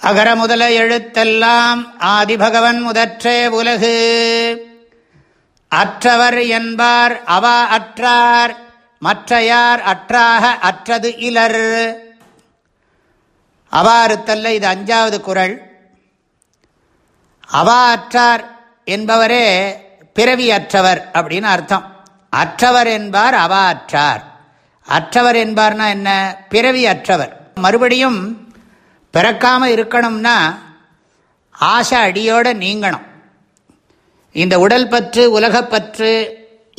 அகர முதல எழுத்தெல்லாம் ஆதிபகவன் முதற்றே உலகு. அற்றவர் என்பார் அவா அற்றார் மற்றையார் அற்றாக அற்றது இலர். அவாறுத்தல்ல இது அஞ்சாவது குரல். அவா அற்றார் என்பவரே பிறவி அற்றவர் அப்படின்னு அர்த்தம். அற்றவர் என்பார் அவா அற்றார். அற்றவர் என்பார்னா என்ன? பிறவி அற்றவர். மறுபடியும் பிறக்காமல் இருக்கணும்னா ஆசை அடியோடு நீங்கணும். இந்த உடல் பற்று உலகப்பற்று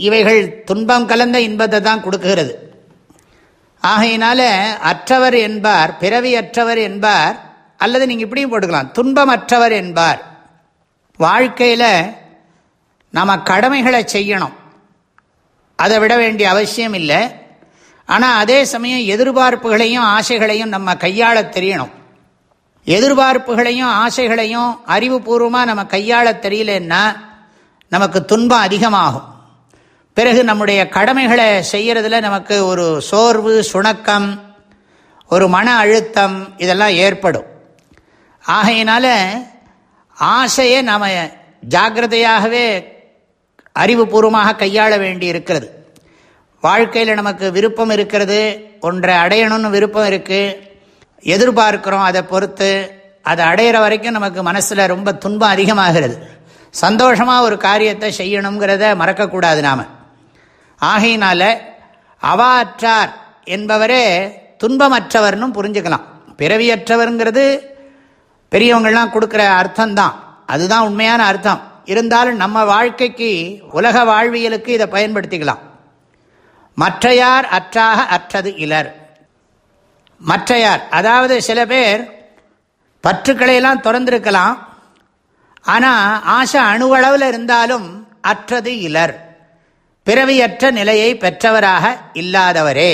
இவைகள் துன்பம் கலந்த இன்பத்தை தான் கொடுக்குகிறது. ஆகையினால அற்றவர் என்பார் பிறவி அற்றவர் என்பார் அல்லது நீங்கள் இப்படியும் போட்டுக்கலாம் துன்பம் அற்றவர் என்பார். வாழ்க்கையில் நம்ம கடமைகளை செய்யணும். அதை விட வேண்டிய அவசியம் இல்லை. ஆனால் அதே சமயம் எதிர்பார்ப்புகளையும் ஆசைகளையும் நம்ம கையாள தெரியணும். எதிர்பார்ப்புகளையும் ஆசைகளையும் அறிவுபூர்வமாக நம்ம கையாள தெரியலன்னா நமக்கு துன்பம் அதிகமாகும். பிறகு நம்முடைய கடமைகளை செய்கிறதுல நமக்கு ஒரு சோர்வு சுணக்கம் ஒரு மன அழுத்தம் இதெல்லாம் ஏற்படும். ஆகையினால ஆசையை நாம் ஜாகிரதையாகவே அறிவுபூர்வமாக கையாள வேண்டி இருக்கிறது வாழ்க்கையில் நமக்கு விருப்பம் இருக்கிறது ஒன்றை அடையணும்னு விருப்பம் இருக்குது எதிர்பார்க்கிறோம் அதை பொறுத்து. அதை அடையிற வரைக்கும் நமக்கு மனசில் ரொம்ப துன்பம் அதிகமாகிறது. சந்தோஷமாக ஒரு காரியத்தை செய்யணுங்கிறத மறக்கக்கூடாது நாம். ஆகையினால அவாற்றார் என்பவரே துன்பமற்றவர்னு புரிஞ்சுக்கலாம். பிறவியற்றவருங்கிறது பெரியவங்கள்லாம் கொடுக்குற அர்த்தம்தான். அதுதான் உண்மையான அர்த்தம். இருந்தாலும் நம்ம வாழ்க்கைக்கு உலக வாழ்வியலுக்கு இதை பயன்படுத்திக்கலாம். மற்றையார் அற்றாக அற்றது இலர். மற்றையார். அதாவது சில பேர் பற்றுக்களையெல்லாம் திறந்திருக்கலாம். ஆனால் ஆசை அணுவளவில் இருந்தாலும் அற்றது இலர். பிறவியற்ற நிலையை பெற்றவராக இல்லாதவரே.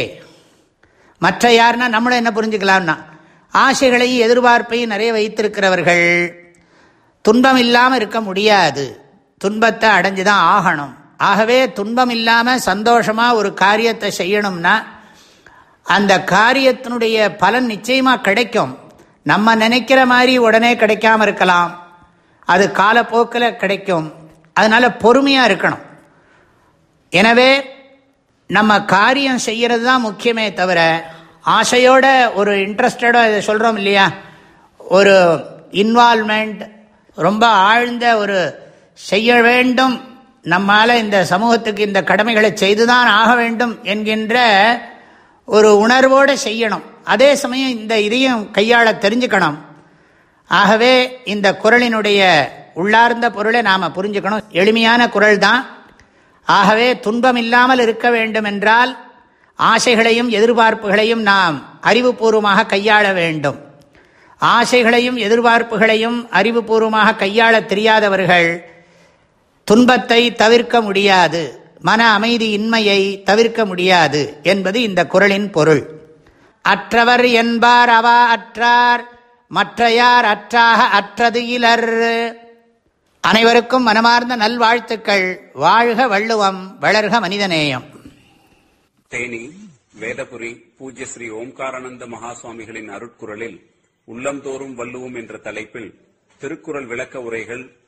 மற்ற யார்னா நம்மளும் என்ன புரிஞ்சுக்கலாம்னா ஆசைகளையும் எதிர்பார்ப்பையும் நிறைய வைத்திருக்கிறவர்கள். துன்பம் இல்லாமல் இருக்க முடியாது. துன்பத்தை அடைஞ்சு தான் ஆகணும். ஆகவே துன்பம் இல்லாமல் சந்தோஷமாக ஒரு காரியத்தை செய்யணும்னா அந்த காரியத்தினுடைய பலன் நிச்சயமாக கிடைக்கும். நம்ம நினைக்கிற மாதிரி உடனே கிடைக்காம இருக்கலாம். அது காலப்போக்கில் கிடைக்கும். அதனால் பொறுமையாக இருக்கணும். எனவே நம்ம காரியம் செய்கிறது தான் முக்கியமே தவிர ஆசையோட ஒரு இன்ட்ரெஸ்டடோ இதை சொல்கிறோம் இல்லையா? ஒரு இன்வால்மெண்ட் ரொம்ப ஆழ்ந்த ஒரு செய்ய வேண்டும். நம்மால் இந்த சமூகத்துக்கு இந்த கடமைகளை செய்துதான் ஆக வேண்டும் என்கின்ற ஒரு உணர்வோடு செய்யணும். அதே சமயம் இந்த இதையும் கையாள தெரிஞ்சுக்கணும். ஆகவே இந்த குரலினுடைய உள்ளார்ந்த பொருளை நாம் புரிஞ்சுக்கணும். எளிமையான குரல் தான் ஆகவே துன்பம் இல்லாமல் இருக்க வேண்டும் என்றால் ஆசைகளையும் எதிர்பார்ப்புகளையும் நாம் அறிவுபூர்வமாக கையாள வேண்டும். ஆசைகளையும் எதிர்பார்ப்புகளையும் அறிவுபூர்வமாக கையாள தெரியாதவர்கள் துன்பத்தை தவிர்க்க முடியாது. மன அமைதியின்மையை தவிர்க்க முடியாது என்பது இந்த குரலின் பொருள். அற்றவர் என்பார் அவா அற்றார் மற்றையார் அற்றாக அற்றது இலர். அனைவருக்கும் மனமார்ந்த நல்வாழ்த்துக்கள். வாழ்க வள்ளுவம் வளர்க மனிதநேயம். தேனி வேதபுரி பூஜ்ய ஸ்ரீ ஓம்காரானந்த மகாசுவாமிகளின் அருட்குரலில் உள்ளந்தோறும் வள்ளுவோம் என்ற தலைப்பில் திருக்குறள் விளக்க உரைகள்